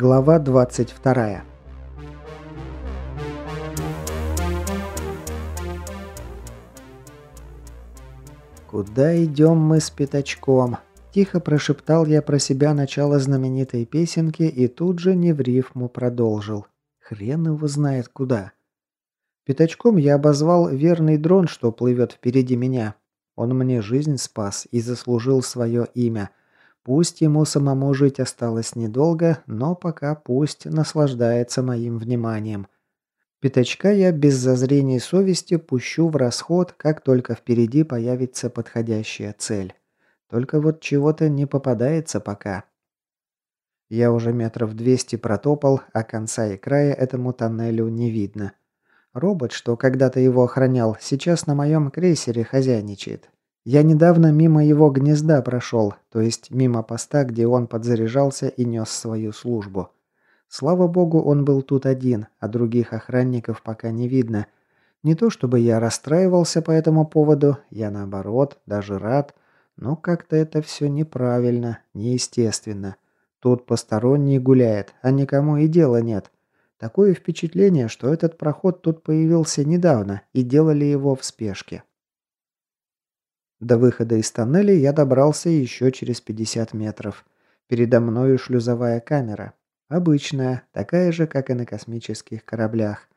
Глава 22. «Куда идем мы с пятачком?» Тихо прошептал я про себя начало знаменитой песенки и тут же не в рифму продолжил. Хрен его знает куда. Пятачком я обозвал верный дрон, что плывет впереди меня. Он мне жизнь спас и заслужил свое имя – Пусть ему самому жить осталось недолго, но пока пусть наслаждается моим вниманием. Пятачка я без зазрений совести пущу в расход, как только впереди появится подходящая цель. Только вот чего-то не попадается пока. Я уже метров двести протопал, а конца и края этому тоннелю не видно. Робот, что когда-то его охранял, сейчас на моем крейсере хозяйничает. Я недавно мимо его гнезда прошел, то есть мимо поста, где он подзаряжался и нес свою службу. Слава богу, он был тут один, а других охранников пока не видно. Не то чтобы я расстраивался по этому поводу, я наоборот, даже рад, но как-то это все неправильно, неестественно. Тут посторонний гуляет, а никому и дела нет. Такое впечатление, что этот проход тут появился недавно и делали его в спешке. До выхода из тоннеля я добрался еще через 50 метров. Передо мною шлюзовая камера. Обычная, такая же, как и на космических кораблях.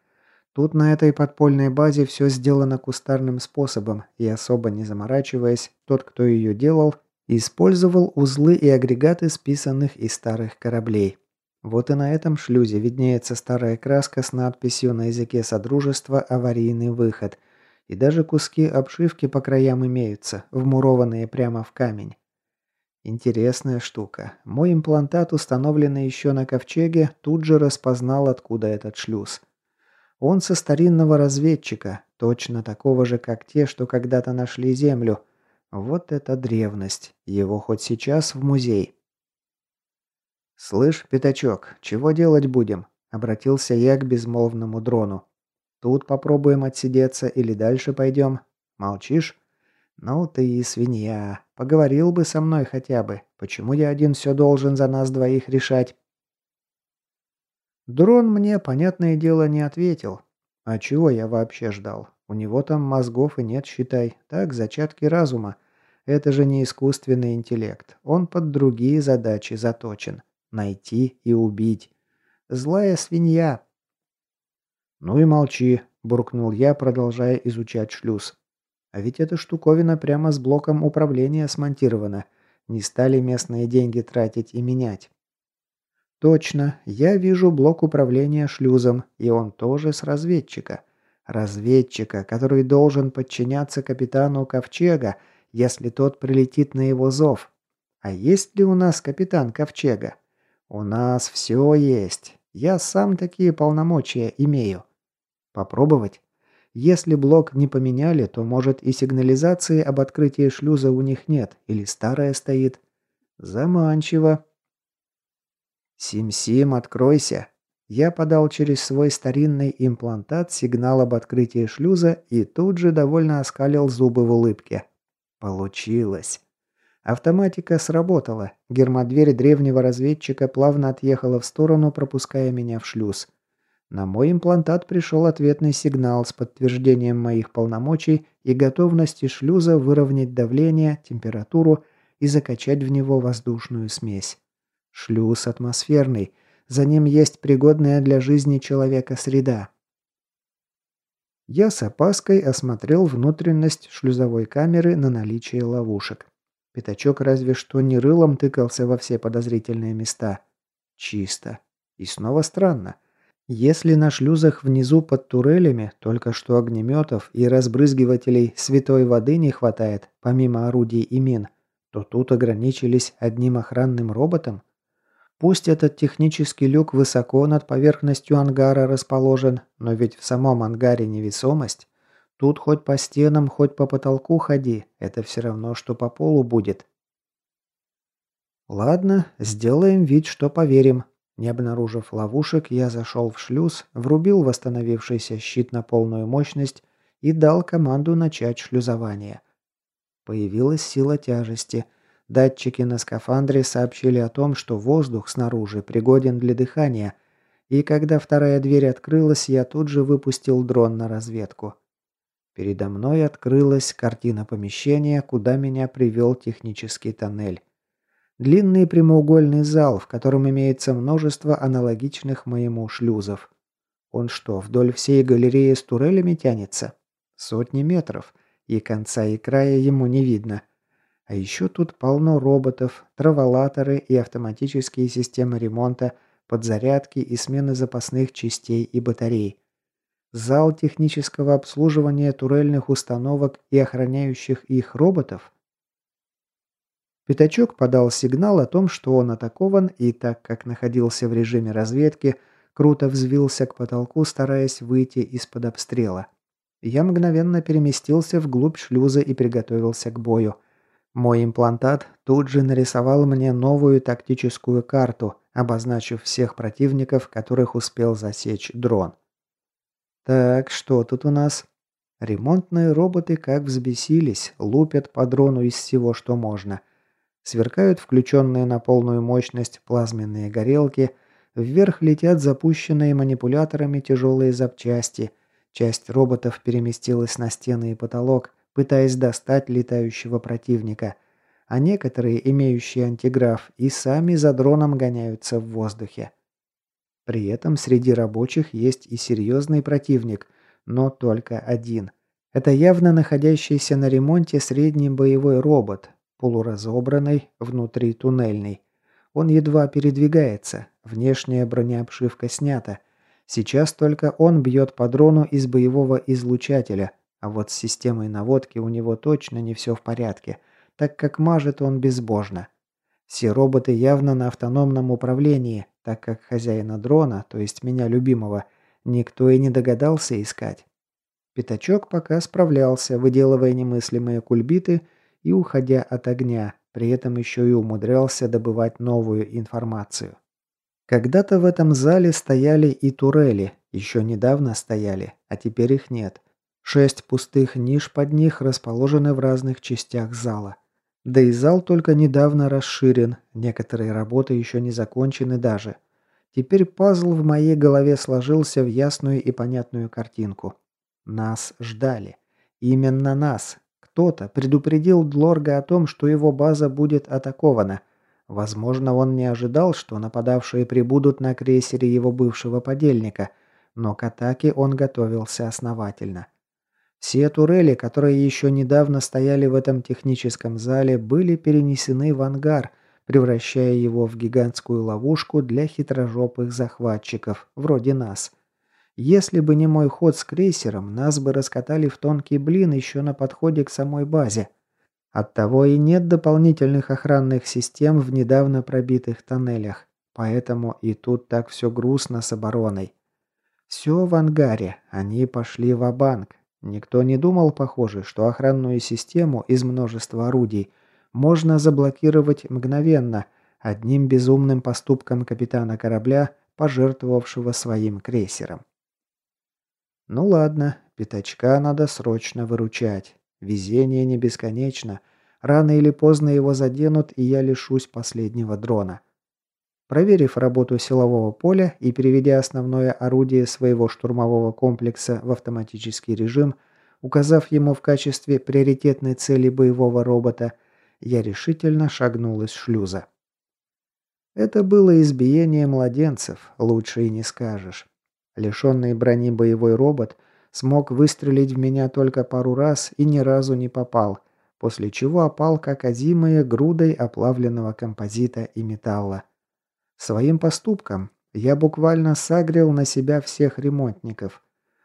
Тут на этой подпольной базе все сделано кустарным способом, и особо не заморачиваясь, тот, кто ее делал, использовал узлы и агрегаты списанных из старых кораблей. Вот и на этом шлюзе виднеется старая краска с надписью на языке Содружества «Аварийный выход», и даже куски обшивки по краям имеются, вмурованные прямо в камень. Интересная штука. Мой имплантат, установленный еще на ковчеге, тут же распознал, откуда этот шлюз. Он со старинного разведчика, точно такого же, как те, что когда-то нашли Землю. Вот это древность. Его хоть сейчас в музей. «Слышь, пятачок, чего делать будем?» – обратился я к безмолвному дрону. Тут попробуем отсидеться или дальше пойдем? Молчишь? Ну ты и свинья. Поговорил бы со мной хотя бы. Почему я один все должен за нас двоих решать? Дрон мне, понятное дело, не ответил. А чего я вообще ждал? У него там мозгов и нет, считай. Так, зачатки разума. Это же не искусственный интеллект. Он под другие задачи заточен. Найти и убить. Злая свинья. «Ну и молчи», – буркнул я, продолжая изучать шлюз. «А ведь эта штуковина прямо с блоком управления смонтирована. Не стали местные деньги тратить и менять». «Точно, я вижу блок управления шлюзом, и он тоже с разведчика. Разведчика, который должен подчиняться капитану Ковчега, если тот прилетит на его зов. А есть ли у нас капитан Ковчега? У нас все есть. Я сам такие полномочия имею. Попробовать? Если блок не поменяли, то, может, и сигнализации об открытии шлюза у них нет, или старая стоит. Заманчиво. «Сим-Сим, откройся!» Я подал через свой старинный имплантат сигнал об открытии шлюза и тут же довольно оскалил зубы в улыбке. Получилось. Автоматика сработала. Гермодверь древнего разведчика плавно отъехала в сторону, пропуская меня в шлюз. На мой имплантат пришел ответный сигнал с подтверждением моих полномочий и готовности шлюза выровнять давление, температуру и закачать в него воздушную смесь. Шлюз атмосферный, за ним есть пригодная для жизни человека среда. Я с опаской осмотрел внутренность шлюзовой камеры на наличие ловушек. Пятачок разве что не рылом тыкался во все подозрительные места. Чисто. И снова странно. Если на шлюзах внизу под турелями только что огнеметов и разбрызгивателей святой воды не хватает, помимо орудий и мин, то тут ограничились одним охранным роботом? Пусть этот технический люк высоко над поверхностью ангара расположен, но ведь в самом ангаре невесомость. Тут хоть по стенам, хоть по потолку ходи, это все равно, что по полу будет. Ладно, сделаем вид, что поверим, не обнаружив ловушек, я зашел в шлюз, врубил восстановившийся щит на полную мощность и дал команду начать шлюзование. Появилась сила тяжести. Датчики на скафандре сообщили о том, что воздух снаружи пригоден для дыхания, и когда вторая дверь открылась, я тут же выпустил дрон на разведку. Передо мной открылась картина помещения, куда меня привел технический тоннель. Длинный прямоугольный зал, в котором имеется множество аналогичных моему шлюзов. Он что, вдоль всей галереи с турелями тянется? Сотни метров, и конца и края ему не видно – а еще тут полно роботов, траволаторы и автоматические системы ремонта, подзарядки и смены запасных частей и батарей. Зал технического обслуживания турельных установок и охраняющих их роботов. Пятачок подал сигнал о том, что он атакован, и так как находился в режиме разведки, круто взвился к потолку, стараясь выйти из-под обстрела. Я мгновенно переместился вглубь шлюза и приготовился к бою – мой имплантат тут же нарисовал мне новую тактическую карту, обозначив всех противников, которых успел засечь дрон. Так, что тут у нас? Ремонтные роботы как взбесились, лупят по дрону из всего, что можно. Сверкают включенные на полную мощность плазменные горелки, вверх летят запущенные манипуляторами тяжелые запчасти, часть роботов переместилась на стены и потолок, пытаясь достать летающего противника, а некоторые, имеющие антиграф, и сами за дроном гоняются в воздухе. При этом среди рабочих есть и серьезный противник, но только один. Это явно находящийся на ремонте средний боевой робот, полуразобранный, внутри туннельный. Он едва передвигается, внешняя бронеобшивка снята. Сейчас только он бьет по дрону из боевого излучателя – а вот с системой наводки у него точно не все в порядке, так как мажет он безбожно. Все роботы явно на автономном управлении, так как хозяина дрона, то есть меня любимого, никто и не догадался искать. Пятачок пока справлялся, выделывая немыслимые кульбиты и уходя от огня, при этом еще и умудрялся добывать новую информацию. Когда-то в этом зале стояли и турели, еще недавно стояли, а теперь их нет – Шесть пустых ниш под них расположены в разных частях зала. Да и зал только недавно расширен, некоторые работы еще не закончены даже. Теперь пазл в моей голове сложился в ясную и понятную картинку. Нас ждали. Именно нас. Кто-то предупредил Длорга о том, что его база будет атакована. Возможно, он не ожидал, что нападавшие прибудут на крейсере его бывшего подельника, но к атаке он готовился основательно. Все турели, которые еще недавно стояли в этом техническом зале, были перенесены в ангар, превращая его в гигантскую ловушку для хитрожопых захватчиков, вроде нас. Если бы не мой ход с крейсером, нас бы раскатали в тонкий блин еще на подходе к самой базе. Оттого и нет дополнительных охранных систем в недавно пробитых тоннелях. Поэтому и тут так все грустно с обороной. Все в ангаре, они пошли в банк Никто не думал, похоже, что охранную систему из множества орудий можно заблокировать мгновенно одним безумным поступком капитана корабля, пожертвовавшего своим крейсером. Ну ладно, пятачка надо срочно выручать. Везение не бесконечно. Рано или поздно его заденут, и я лишусь последнего дрона. Проверив работу силового поля и переведя основное орудие своего штурмового комплекса в автоматический режим, указав ему в качестве приоритетной цели боевого робота, я решительно шагнул из шлюза. Это было избиение младенцев, лучше и не скажешь. Лишенный брони боевой робот смог выстрелить в меня только пару раз и ни разу не попал, после чего опал как озимые грудой оплавленного композита и металла. Своим поступком я буквально сагрил на себя всех ремонтников.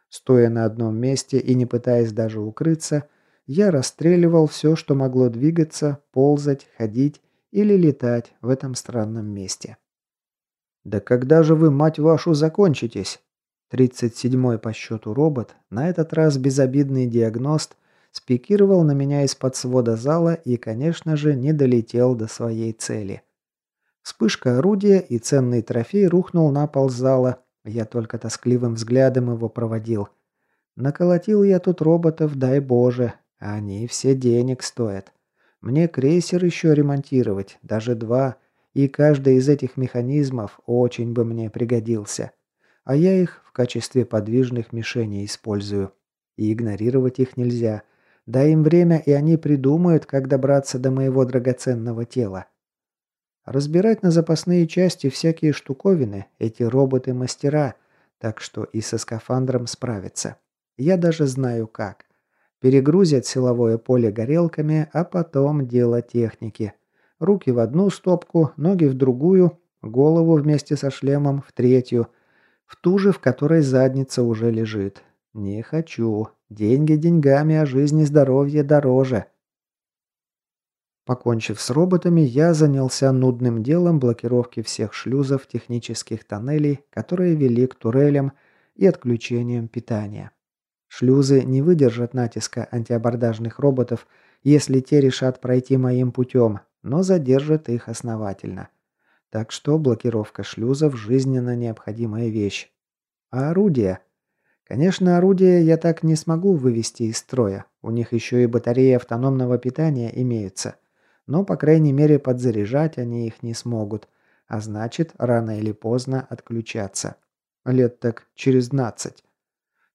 Стоя на одном месте и не пытаясь даже укрыться, я расстреливал все, что могло двигаться, ползать, ходить или летать в этом странном месте. «Да когда же вы, мать вашу, закончитесь?» 37-й по счету робот, на этот раз безобидный диагност, спикировал на меня из-под свода зала и, конечно же, не долетел до своей цели. Вспышка орудия и ценный трофей рухнул на пол зала. Я только тоскливым взглядом его проводил. Наколотил я тут роботов, дай боже. Они все денег стоят. Мне крейсер еще ремонтировать, даже два, и каждый из этих механизмов очень бы мне пригодился. А я их в качестве подвижных мишеней использую. И игнорировать их нельзя. Дай им время, и они придумают, как добраться до моего драгоценного тела. Разбирать на запасные части всякие штуковины эти роботы-мастера, так что и со скафандром справятся. Я даже знаю как. Перегрузят силовое поле горелками, а потом дело техники. Руки в одну стопку, ноги в другую, голову вместе со шлемом в третью, в ту же, в которой задница уже лежит. Не хочу. Деньги деньгами, а жизнь и здоровье дороже. Покончив с роботами, я занялся нудным делом блокировки всех шлюзов технических тоннелей, которые вели к турелям и отключением питания. Шлюзы не выдержат натиска антиабордажных роботов, если те решат пройти моим путем, но задержат их основательно. Так что блокировка шлюзов – жизненно необходимая вещь. А орудия? Конечно, орудия я так не смогу вывести из строя. У них еще и батареи автономного питания имеются – но, по крайней мере, подзаряжать они их не смогут, а значит, рано или поздно отключаться. Лет так через 12.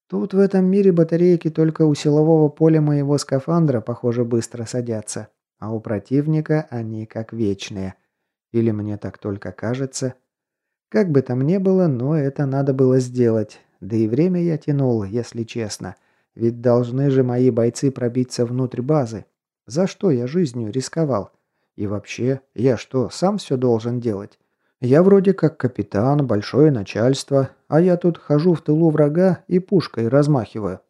Тут в этом мире батарейки только у силового поля моего скафандра, похоже, быстро садятся, а у противника они как вечные. Или мне так только кажется. Как бы там ни было, но это надо было сделать. Да и время я тянул, если честно. Ведь должны же мои бойцы пробиться внутрь базы. За что я жизнью рисковал? И вообще, я что, сам все должен делать? Я вроде как капитан, большое начальство, а я тут хожу в тылу врага и пушкой размахиваю.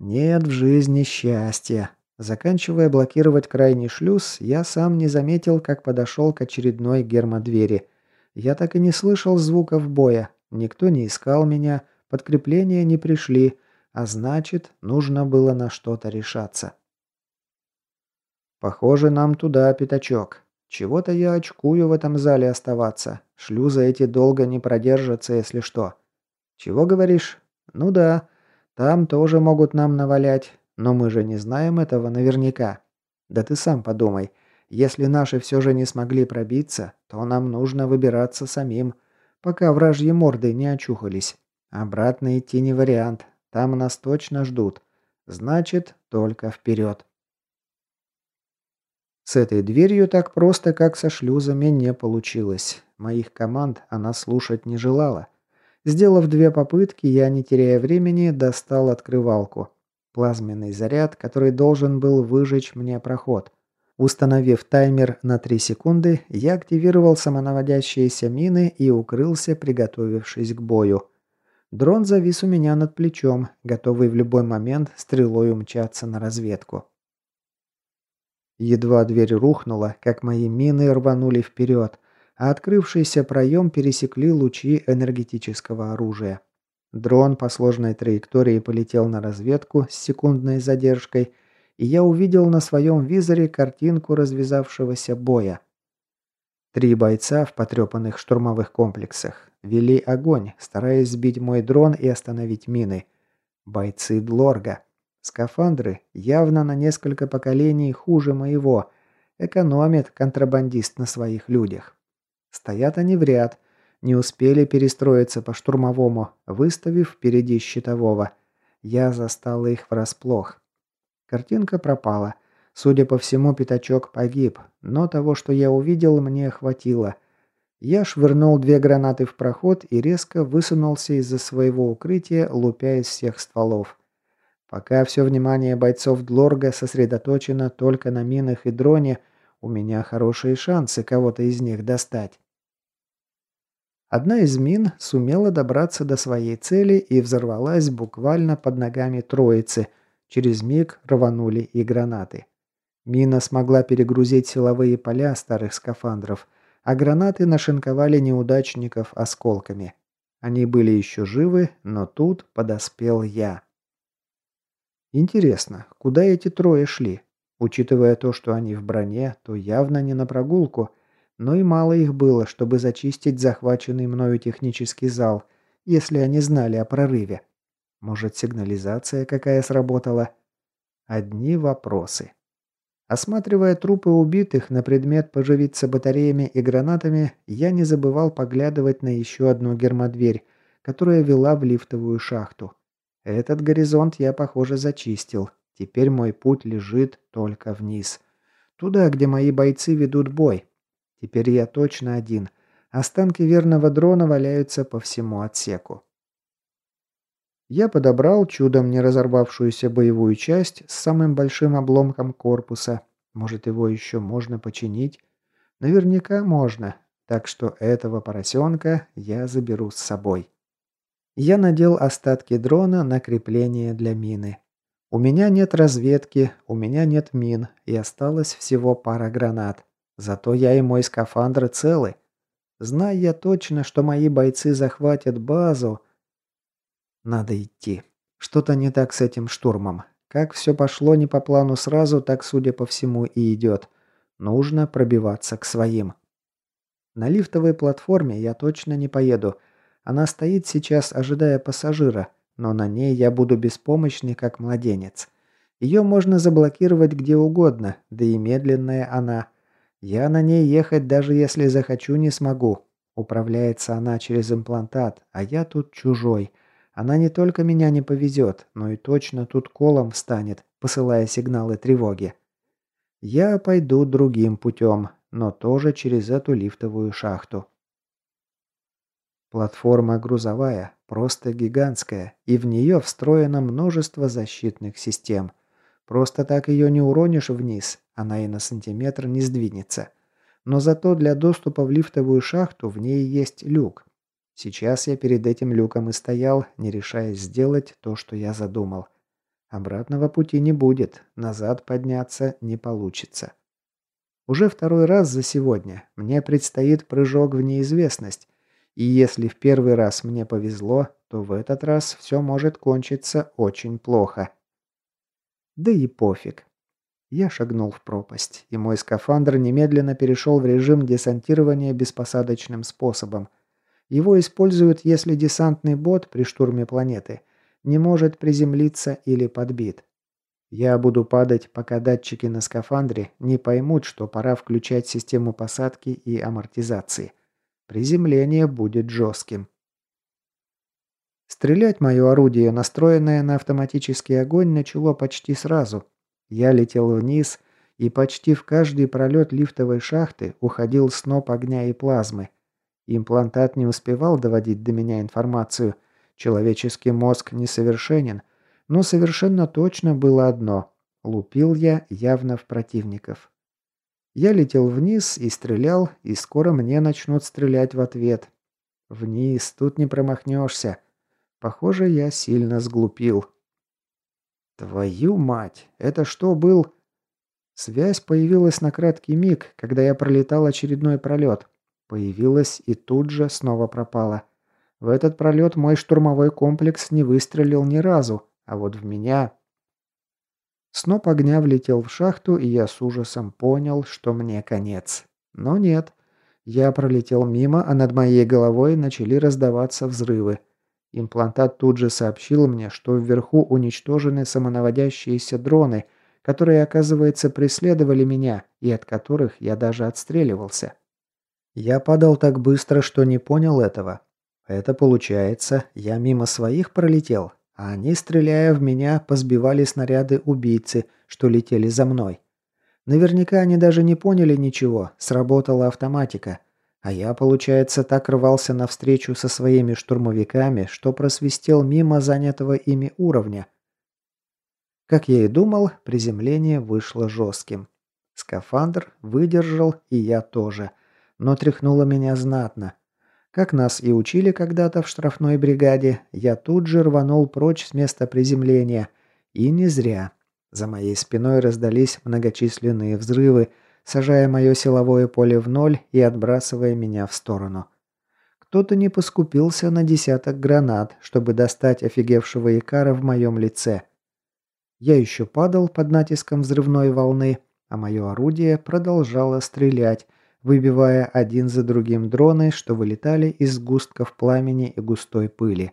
Нет в жизни счастья. Заканчивая блокировать крайний шлюз, я сам не заметил, как подошел к очередной гермодвери. Я так и не слышал звуков боя. Никто не искал меня, подкрепления не пришли, а значит, нужно было на что-то решаться. Похоже, нам туда, пятачок. Чего-то я очкую в этом зале оставаться. Шлюзы эти долго не продержатся, если что. Чего говоришь? Ну да, там тоже могут нам навалять, но мы же не знаем этого наверняка. Да ты сам подумай. Если наши все же не смогли пробиться, то нам нужно выбираться самим, пока вражьи морды не очухались. Обратно идти не вариант. Там нас точно ждут. Значит, только вперед. С этой дверью так просто, как со шлюзами, не получилось. Моих команд она слушать не желала. Сделав две попытки, я, не теряя времени, достал открывалку. Плазменный заряд, который должен был выжечь мне проход. Установив таймер на 3 секунды, я активировал самонаводящиеся мины и укрылся, приготовившись к бою. Дрон завис у меня над плечом, готовый в любой момент стрелой умчаться на разведку. Едва дверь рухнула, как мои мины рванули вперед, а открывшийся проем пересекли лучи энергетического оружия. Дрон по сложной траектории полетел на разведку с секундной задержкой, и я увидел на своем визоре картинку развязавшегося боя. Три бойца в потрепанных штурмовых комплексах вели огонь, стараясь сбить мой дрон и остановить мины. Бойцы Длорга. Скафандры явно на несколько поколений хуже моего. Экономит контрабандист на своих людях. Стоят они в ряд. Не успели перестроиться по штурмовому, выставив впереди щитового. Я застал их врасплох. Картинка пропала. Судя по всему, пятачок погиб, но того, что я увидел, мне хватило. Я швырнул две гранаты в проход и резко высунулся из-за своего укрытия, лупя из всех стволов. Пока все внимание бойцов Длорга сосредоточено только на минах и дроне, у меня хорошие шансы кого-то из них достать. Одна из мин сумела добраться до своей цели и взорвалась буквально под ногами троицы. Через миг рванули и гранаты. Мина смогла перегрузить силовые поля старых скафандров, а гранаты нашинковали неудачников осколками. Они были еще живы, но тут подоспел я. Интересно, куда эти трое шли? Учитывая то, что они в броне, то явно не на прогулку, но и мало их было, чтобы зачистить захваченный мною технический зал, если они знали о прорыве. Может, сигнализация какая сработала? Одни вопросы. Осматривая трупы убитых на предмет поживиться батареями и гранатами, я не забывал поглядывать на еще одну гермодверь, которая вела в лифтовую шахту. Этот горизонт я, похоже, зачистил. Теперь мой путь лежит только вниз. Туда, где мои бойцы ведут бой. Теперь я точно один. Останки верного дрона валяются по всему отсеку. Я подобрал чудом не разорвавшуюся боевую часть с самым большим обломком корпуса. Может, его еще можно починить? Наверняка можно. Так что этого поросенка я заберу с собой. Я надел остатки дрона на крепление для мины. У меня нет разведки, у меня нет мин, и осталось всего пара гранат. Зато я и мой скафандр целы. Зная я точно, что мои бойцы захватят базу, надо идти. Что-то не так с этим штурмом. Как все пошло не по плану сразу, так, судя по всему, и идет. Нужно пробиваться к своим. На лифтовой платформе я точно не поеду. Она стоит сейчас, ожидая пассажира, но на ней я буду беспомощный, как младенец. Ее можно заблокировать где угодно, да и медленная она. Я на ней ехать даже если захочу не смогу. Управляется она через имплантат, а я тут чужой. Она не только меня не повезет, но и точно тут колом встанет, посылая сигналы тревоги. Я пойду другим путем, но тоже через эту лифтовую шахту. Платформа грузовая, просто гигантская, и в нее встроено множество защитных систем. Просто так ее не уронишь вниз, она и на сантиметр не сдвинется. Но зато для доступа в лифтовую шахту в ней есть люк, Сейчас я перед этим люком и стоял, не решаясь сделать то, что я задумал. Обратного пути не будет, назад подняться не получится. Уже второй раз за сегодня мне предстоит прыжок в неизвестность, и если в первый раз мне повезло, то в этот раз все может кончиться очень плохо. Да и пофиг. Я шагнул в пропасть, и мой скафандр немедленно перешел в режим десантирования беспосадочным способом – его используют, если десантный бот при штурме планеты не может приземлиться или подбит. Я буду падать, пока датчики на скафандре не поймут, что пора включать систему посадки и амортизации. Приземление будет жестким. Стрелять мое орудие, настроенное на автоматический огонь, начало почти сразу. Я летел вниз, и почти в каждый пролет лифтовой шахты уходил сноп огня и плазмы – Имплантат не успевал доводить до меня информацию. Человеческий мозг несовершенен, но совершенно точно было одно. Лупил я явно в противников. Я летел вниз и стрелял, и скоро мне начнут стрелять в ответ. Вниз, тут не промахнешься. Похоже, я сильно сглупил. Твою мать, это что был... Связь появилась на краткий миг, когда я пролетал очередной пролет. Появилась и тут же снова пропала. В этот пролет мой штурмовой комплекс не выстрелил ни разу, а вот в меня... Сноп огня влетел в шахту, и я с ужасом понял, что мне конец. Но нет. Я пролетел мимо, а над моей головой начали раздаваться взрывы. Имплантат тут же сообщил мне, что вверху уничтожены самонаводящиеся дроны, которые, оказывается, преследовали меня и от которых я даже отстреливался. Я падал так быстро, что не понял этого. Это получается, я мимо своих пролетел, а они, стреляя в меня, позбивали снаряды убийцы, что летели за мной. Наверняка они даже не поняли ничего, сработала автоматика. А я, получается, так рвался навстречу со своими штурмовиками, что просвистел мимо занятого ими уровня. Как я и думал, приземление вышло жестким. Скафандр выдержал, и я тоже – но тряхнуло меня знатно. Как нас и учили когда-то в штрафной бригаде, я тут же рванул прочь с места приземления. И не зря. За моей спиной раздались многочисленные взрывы, сажая мое силовое поле в ноль и отбрасывая меня в сторону. Кто-то не поскупился на десяток гранат, чтобы достать офигевшего Икара в моем лице. Я еще падал под натиском взрывной волны, а мое орудие продолжало стрелять, выбивая один за другим дроны, что вылетали из густков пламени и густой пыли.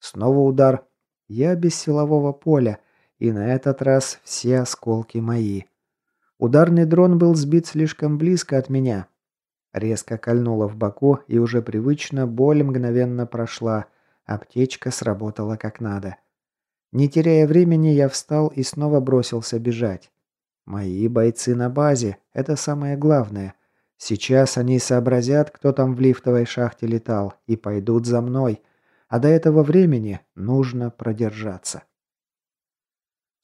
Снова удар. Я без силового поля, и на этот раз все осколки мои. Ударный дрон был сбит слишком близко от меня. Резко кольнуло в боку, и уже привычно боль мгновенно прошла. Аптечка сработала как надо. Не теряя времени, я встал и снова бросился бежать. Мои бойцы на базе – это самое главное. Сейчас они сообразят, кто там в лифтовой шахте летал, и пойдут за мной. А до этого времени нужно продержаться.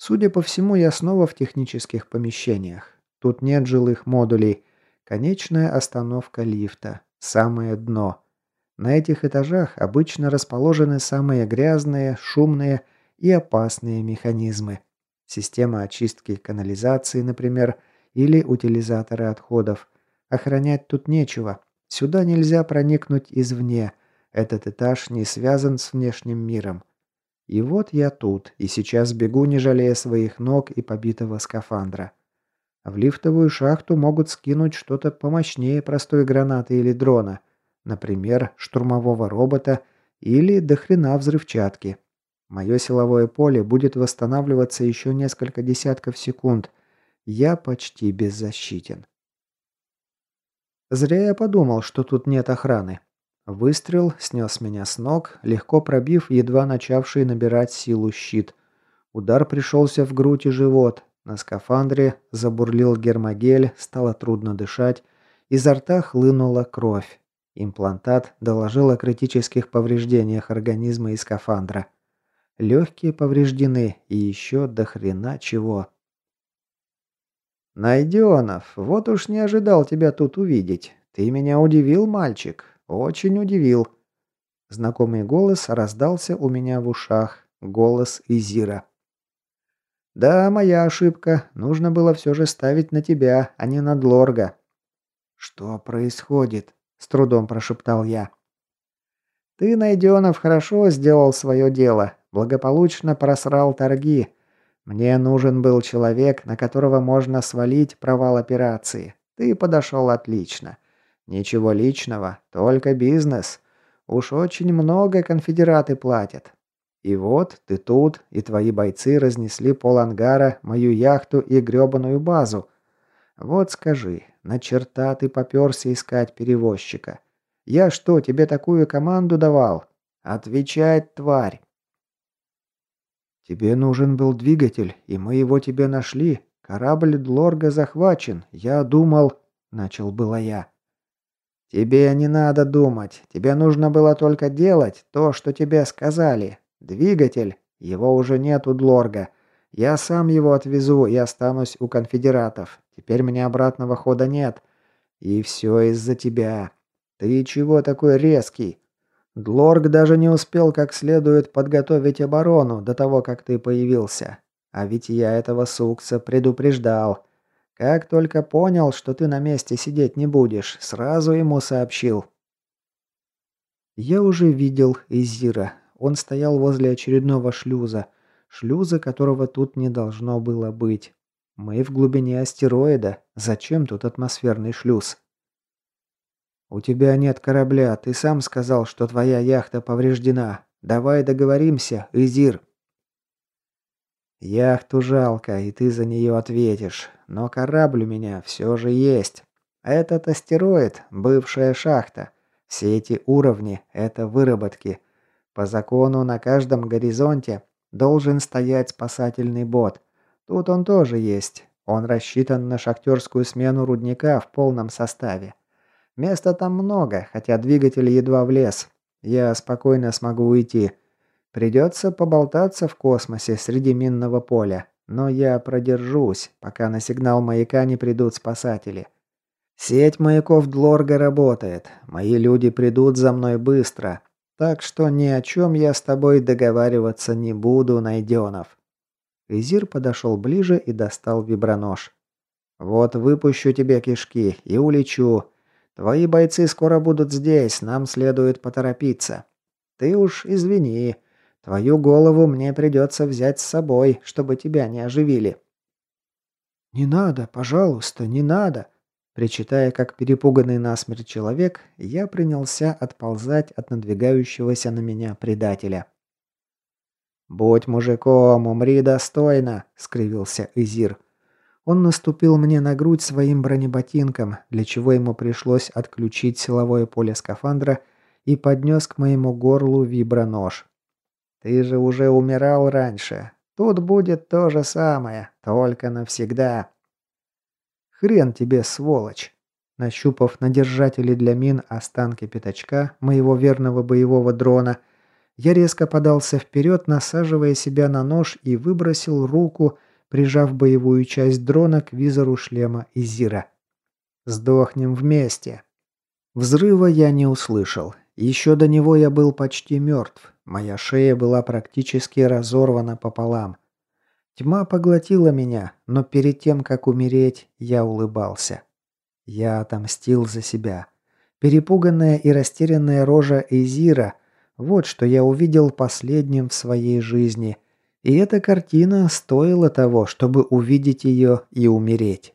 Судя по всему, я снова в технических помещениях. Тут нет жилых модулей. Конечная остановка лифта. Самое дно. На этих этажах обычно расположены самые грязные, шумные и опасные механизмы. Система очистки канализации, например, или утилизаторы отходов. Охранять тут нечего. Сюда нельзя проникнуть извне. Этот этаж не связан с внешним миром. И вот я тут, и сейчас бегу, не жалея своих ног и побитого скафандра. В лифтовую шахту могут скинуть что-то помощнее простой гранаты или дрона. Например, штурмового робота или дохрена взрывчатки. Мое силовое поле будет восстанавливаться еще несколько десятков секунд. Я почти беззащитен. Зря я подумал, что тут нет охраны. Выстрел снес меня с ног, легко пробив едва начавший набирать силу щит. Удар пришелся в грудь и живот. На скафандре забурлил гермогель, стало трудно дышать. Изо рта хлынула кровь. Имплантат доложил о критических повреждениях организма и скафандра. Легкие повреждены и еще до хрена чего. «Найденов, вот уж не ожидал тебя тут увидеть. Ты меня удивил, мальчик. Очень удивил. Знакомый голос раздался у меня в ушах. Голос Изира. «Да, моя ошибка. Нужно было все же ставить на тебя, а не на Длорга». «Что происходит?» – с трудом прошептал я. «Ты, Найденов, хорошо сделал свое дело. Благополучно просрал торги. Мне нужен был человек, на которого можно свалить провал операции. Ты подошел отлично. Ничего личного, только бизнес. Уж очень много конфедераты платят. И вот ты тут, и твои бойцы разнесли пол ангара, мою яхту и грёбаную базу. Вот скажи, на черта ты попёрся искать перевозчика? Я что, тебе такую команду давал? Отвечать, тварь!» «Тебе нужен был двигатель, и мы его тебе нашли. Корабль Длорга захвачен. Я думал...» — начал было я. «Тебе не надо думать. Тебе нужно было только делать то, что тебе сказали. Двигатель. Его уже нет у Длорга. Я сам его отвезу и останусь у конфедератов. Теперь мне обратного хода нет. И все из-за тебя. Ты чего такой резкий? Длорг даже не успел как следует подготовить оборону до того, как ты появился. А ведь я этого сукса предупреждал. Как только понял, что ты на месте сидеть не будешь, сразу ему сообщил. Я уже видел Изира. Он стоял возле очередного шлюза. Шлюза, которого тут не должно было быть. Мы в глубине астероида. Зачем тут атмосферный шлюз? «У тебя нет корабля. Ты сам сказал, что твоя яхта повреждена. Давай договоримся, Изир». «Яхту жалко, и ты за нее ответишь. Но корабль у меня все же есть. Этот астероид – бывшая шахта. Все эти уровни – это выработки. По закону на каждом горизонте должен стоять спасательный бот. Тут он тоже есть. Он рассчитан на шахтерскую смену рудника в полном составе. Места там много, хотя двигатель едва влез. Я спокойно смогу уйти. Придется поболтаться в космосе среди минного поля, но я продержусь, пока на сигнал маяка не придут спасатели. Сеть маяков Длорга работает. Мои люди придут за мной быстро. Так что ни о чем я с тобой договариваться не буду, Найденов. Визир подошел ближе и достал вибронож. «Вот выпущу тебе кишки и улечу. Твои бойцы скоро будут здесь, нам следует поторопиться. Ты уж извини, Твою голову мне придется взять с собой, чтобы тебя не оживили». «Не надо, пожалуйста, не надо!» Причитая, как перепуганный насмерть человек, я принялся отползать от надвигающегося на меня предателя. «Будь мужиком, умри достойно!» — скривился Изир. Он наступил мне на грудь своим бронеботинком, для чего ему пришлось отключить силовое поле скафандра и поднес к моему горлу вибронож. «Ты же уже умирал раньше. Тут будет то же самое, только навсегда». «Хрен тебе, сволочь!» Нащупав на держателе для мин останки пятачка, моего верного боевого дрона, я резко подался вперед, насаживая себя на нож и выбросил руку, прижав боевую часть дрона к визору шлема Изира. «Сдохнем вместе!» Взрыва я не услышал. Еще до него я был почти мертв. Моя шея была практически разорвана пополам. Тьма поглотила меня, но перед тем, как умереть, я улыбался. Я отомстил за себя. Перепуганная и растерянная рожа Эзира – вот что я увидел последним в своей жизни – и эта картина стоила того, чтобы увидеть ее и умереть.